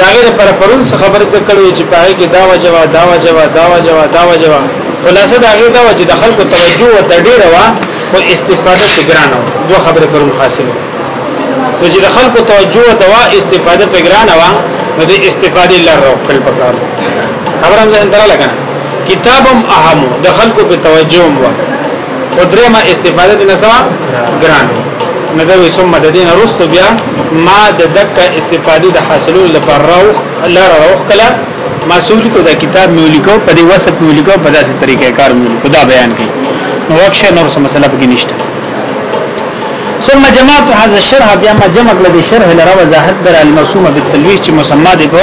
راغی د پر پرون څخه خبرې ته کړو چې پاره کې دا وجوه دا وجوه دا وجوه دا وجوه خلاصه دا غي دا چې د خلکو توجه او تډیر وا او استفاده تګرانو دوه خبرې پرون حاصله نو چې د خلکو توجه او دوا استفاده تګرانو وا نو د استفادې لاره خپل پکار خبرم ځین تر لګا کتابم اهم د خلکو په توجه وا خو درېمه استفاده د نسوا ګران نه دوي ثم د دین رست بیا ما د دک استفادې د حاصلو لپاره راوخ لار راوخ کله ما سولي کو دا کتاب مې ولیکو په دې وسط مې ولیکو په داسې طریقې کار مې ولیکو دا بیان کړي نو واښه نور څه مسله پکې نشته ثم جماعت هذا الشرح بیا ما جمع کړل د شرح لره وضاحت در المرسومه بالتلويث چې مسمى دی په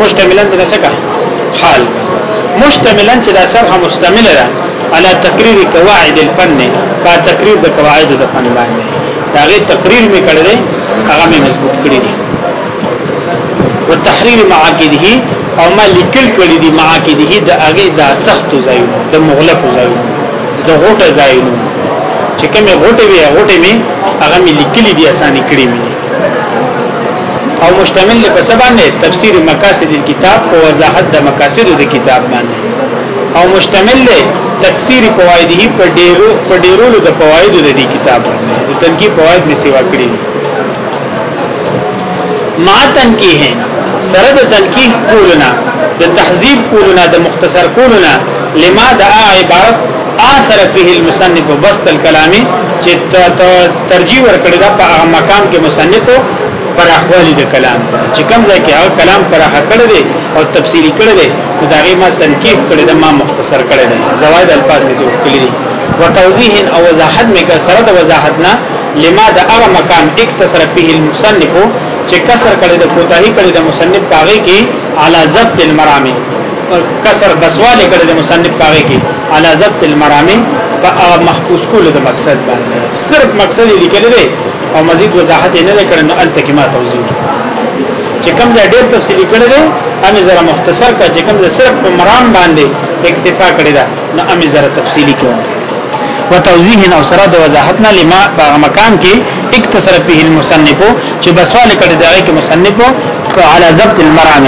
مشتملن د څه حال مشتملن چې دا سره مستمل ده على تقرير قواعد الفن په تقرير د قواعد د فن باندې دا غي تقرير می کړی دی هغه می مضبوط کړی دی وتحرير معاقده او ما لیکل کړی دی معاقده د هغه د سخت زایونو د مغلق زایونو د غټه زایونو چې کومه غټه وی غټه می هغه می لیکلی دی اسانه کړی می او مشتمل په سبانه تفسیر مقاصد الكتاب او وضاحت د مقاصد د کتاب باندې او مشتمل له تکثیر فوایده په ډیرو په ډیرو د فوایدو د دې کتاب باندې د تنکی فواید می سیوا کړی ما تنکی ہے سره د تنکی کولنا د تهذیب کولنا د مختصر کولنا لما د عبارت آثر فيه المصنف بسط الكلام چې ترجیح ورکړی دا په هغه مقام کې مصنف پر احوالي د کلام چې کوم ځای کې هغه کلام پر حق کړی دی او تفسیری کړی دی نو دا غي ما تنقیح کړی دا ما مختصر کړی دی زوائد الفاظ می جوړ کړی دي وتوضیح او وضاحت می کړ سره د وضاحت نه لما دا هغه مقام اکتسر فيه المصنف چې کسر کړی د کوتاهی کړی د مصنف کاغی کې اعلی ضبط المرامه کسر بسواله کړه د مصنف پاره کې علا ضبط المرامي په محفوظ کول د مقصد باندې صرف مقصد لیکل دی او مزید وضاحت نه کړ نو الته کې ما توضیح چې کوم ځای ډېر تفصیلی کړی دی هم زره مختصر کا چې کوم ځای صرف په مرام باندې اکتفا کړی دی نو امي زره تفصیلی کوم وتوضیح او سره د وضاحتنا لما په مقام کې اکتسر به المصنف چې بسواله کړي دا کې مصنف على ضبط المرام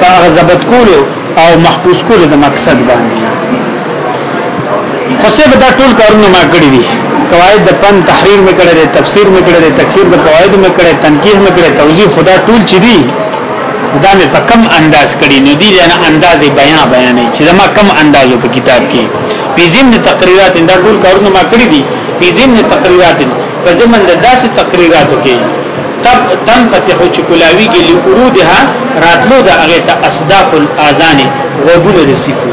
په ضبط کولو او محفوظ کولو د مقصد باندې خو څه به دا ټول کارونه ما کړی دي قواعد د پن تحریر مې کړی دي تفسیر مې کړی دي تکثیر د قواعد مې کړی تنقیح مې کړی توضیح خدا ټول چي دي دا مې په کم انداز کړي نو دي نه انداز بیان بیان چې زما کم انداز په کتاب کې په ضمن تقریرات دا ټول کارونه ما کړی دي په ضمن تقریرات په ضمن د داسې تقریراتو کې تب تم فتح چکلاوی کې لورودها راتلو د هغه ته اصداف الاذان وګونه رسیدو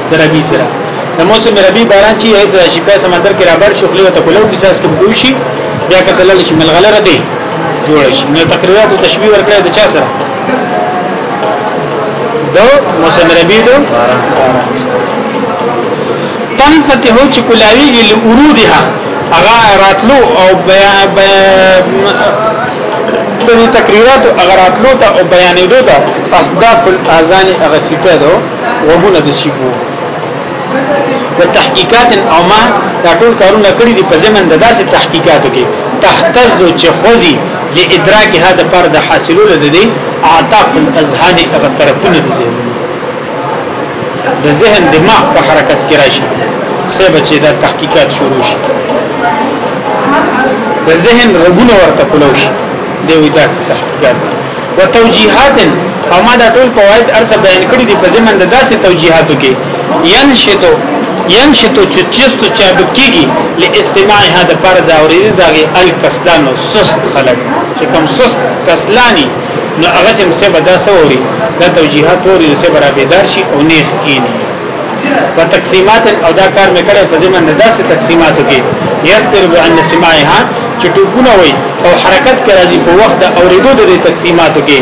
دربي سره د موسم ربي باران چې د شپې سمندر کې رابر شو خلیو ته کولو کیساس کې کوشي بیا کتل شي ملغلره دی جوړ شي نو تقریرات او تشبیه ورکړه د چا سره دو موسم ربی دو تنفتح چې کولاویږي لورودها هغه راتلو او بیا د تقریرات هغه راتلو ته او بیانېدو ته اصداف الاذان هغه سپیدو وګونه د شیبو وتحقیقات او ما دا ټول کارونه کړی دي په زمن د داسې تحقیقاتو کې تحتز چې خوځي لادراک هدا پر د حاصلو لده دي اعطاف الاذهان هغه طرفونه دي د ذهن دماغ په حرکت کې راشي سه بچي دا تحقیقات شروع شي د ذهن رګونه ورته کولو شي دوی داسې تحقیقات وتوجيهات او ما دا ټول فواید ارز بیان کړی دی په زمند داسې توجيهاتو کې ينشتو ينشتو چې چستو چابک کیږي لاستماعها د پر دا اورید دغه الکسلانو سست خلک چې کوم سست کسلانی نو هغه چې مسه بدا سوري دا توجيهات اوري سه برابر شي او نه کینی په تقسیمات او دا کار مې کړی په زمن داسې تقسیماتو کې یستر عن سماعها چې ټکونه وي او حرکت کې راځي په وخت د اوریدو د تقسیماتو کې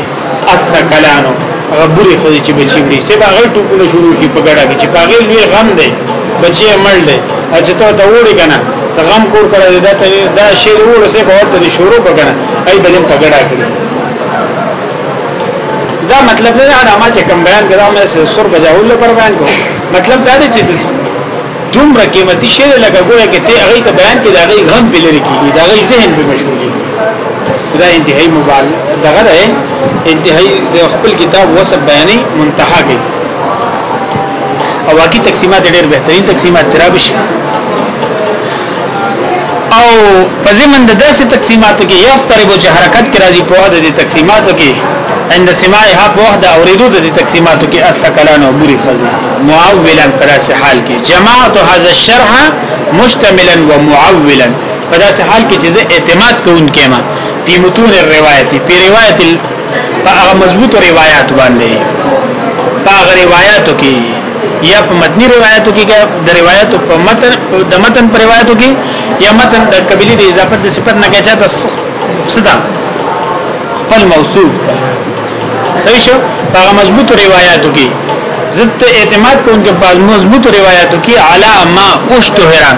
اثر کلانو غبوري خو چې بچی وړي چې باغ ټکونه شروع کی په ګډه کې چې باغ لوی غم دی بچی مړ دی چې ته ته وړي کنه غم کور کړه دا ته دا شی وړو سه په ورته شروع وکړه ای بلم په ګډه کې دا مطلب نه دا ما چې کوم بیان کړم مې سر بجاول لپاره بیان کوم مطلب دا دی چې دومره قیمتي شی لکه ګویا کې ته هغه ته بیان کې دا غي غم بل لري کیږي دا غي ذهن به مشغولي دا انتهایی موبایل دغه ده انتهایی د خپل کتاب وسب بیانې منتها کې او واقعي تقسیمات ډېر بهترین تقسیمات ترابش او په زمن د داسې تقسیماتو کې یو قربو چې حرکت کې راځي په وحده د تقسیماتو کې عند سماعها په وحده اوریدو د تقسیماتو کې اثقلان او بری خزي معولا پر اسه حال کې جماعت هذا الشرح مشتملا ومعولا په داسې حال کې چې اعتماد کوونکې ما په متون الروایت په روایت په هغه مضبوط روایت باندې په هغه روایتو کې یا په متنی روایتو کې د روایتو په متن د متن پر روایتو کې یا متن د قبلی د اضافت د صفت نه کېچا ته صدا خپل موصوف ته صحیح شو هغه مضبوط روایتو کې زت اعتماد کوونکې په مضبوط روایتو کې علا ما اشتهرا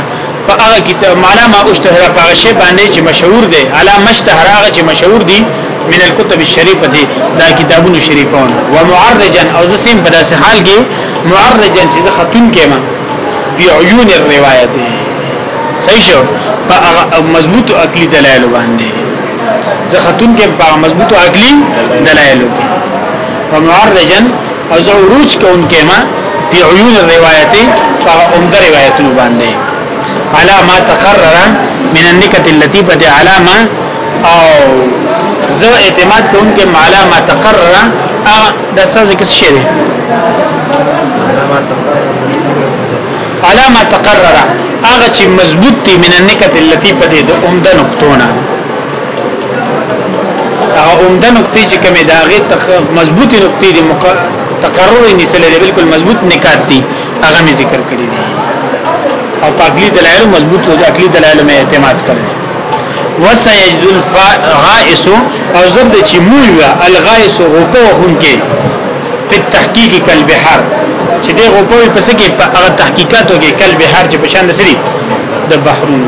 په هغه کتاب معنا ما اشتهر په هغه شی باندې چې مشهور دی علا مشتهر هغه چې مشهور دی من الكتب الشریفه دی دا کتابونو شریفونه ومعرجا او زسم په داسې حال کې معرجا چې زه خاتون کېما په عيون الروایت صحیح شو په مضبوط عقلی دلایل باندې زه خاتون کې په مضبوط عقلی دلایل کې ومعرجا او زه عروج کوونکی ما په عيون الروايت په عمده روایتونو باندې على ما تقرر من النکت التي بده على ما او زه اعتماد کوم کې معلا ما تقرر ا د سازه کې شی دی على ما تقرر هغه چې مضبوط دي من النکت التي بده د عمده نقطونه هغه عمده نقطې چې کومه داغه تخ مضبوطی نقطې دي تقرر نسله دي بالکل مضبوط نکات دي هغه می ذکر کړی دي او پاکلی دلایل مضبوط او عقلی دلایل می اعتماد کړی وسيجد الغائس او زرد چې موي الغائس رکوع هم کې په تحقیق کلب حر چې دی رکوع پس کې په هغه تحقیقاتو کې کلب حر چې په شان سری د بحرونو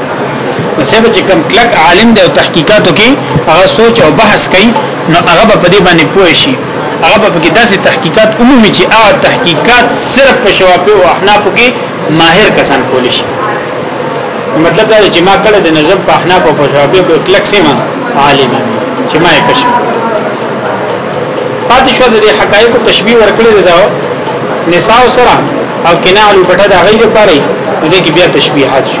نو سبا چې کم کلک عالم دی او تحقیقاتو کې هغه سوچ او بحث کوي نو هغه په دې باندې پوه شي هغه په کې داسې تحقیقات عمومي چې هغه تحقیقات صرف په شوافی او احناف کې ماهر کسان کول شي مطلب دا چې ما کړه د نظم په احناف او په شوافی په کلک سیمه عالم چې ما یې کشف پاتې شو د حقایق تشبیه ورکړل دا نساء سره او کناع لپاره د غیر لپاره دې کې بیا تشبیهات شو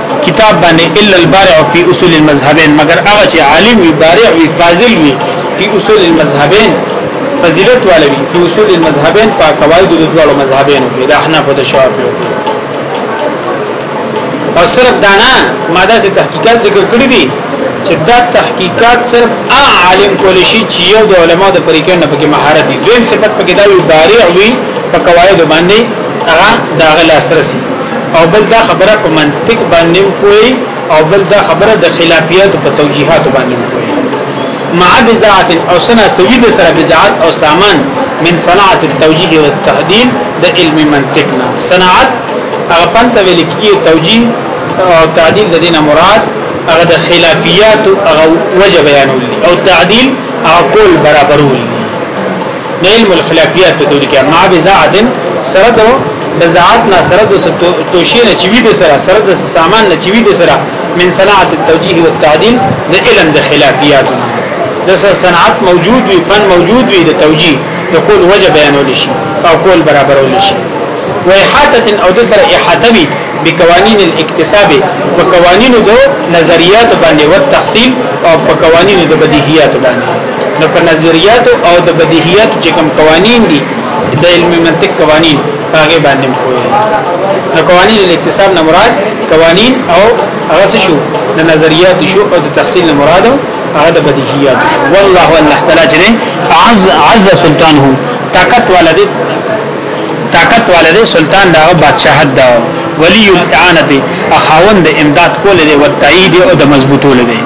کتاب باندې الا البارع فی اصول المذهبین مگر هغه چې عالم وي بارع وي فاضل وي فی اصول المذهبین فضیلت والا وي فی اصول المذهبین په قواعد د دوه مذهبین کې د احناف او د شافعی او صرف دانا ماده سي تحقیقات ذکر کړی دي چې دا تحقیقات صرف ا عالم کول شي چې یو د علما د پریکړه نه پکې مهارت دي دویم صفت پکې دا وی بارع وي په قواعد باندې هغه داغه لاس رسي او بل دا خبره په منطق باندې کوي او بل دا خبره د خلافیات په توجیهات باندې کوي مع بزاعت او سنا سوید سره بزاعت او سامان من صناعت التوجیه والتحديد د علم منطق نه صناعت هغه پنځه ویل کیږي توجیه او تعدیل د دینه مراد هغه د خلافیات هغه وجه بیانول او تعدیل او کول برابرول نه علم الخلافیات ته دي کې ما بزاعت سره دو بزاعت نه سره د توشی نه چوي د سره سره د سامان نه چوي د سره من صناعت التوجیه والتعدیل د علم د خلافیات د صنعت موجود وي فن موجود وي د توجیه د کول وجه بیانول شي او کول برابرول شي و احاطه او د سره احاطه وي بقوانین الاکتساب په قوانینو د نظریات باندې او تحصیل او په قوانینو د بدیهیات باندې نو په نظریات او د بدیهیات چې کوم قوانین دي د علم منطق قوانین هغه باندې کوي نو قوانین الاکتساب نه مراد قوانین او هغه شو د نظریات شو او د تحصیل نه مراد هغه د بدیهیات شو والله والله تعالی چې عز عز سلطانه طاقت والده طاقت والده سلطان دا بادشاہت دا ولی الاعانه اخاوند امداد کول دی او تایید او د مضبوطول دی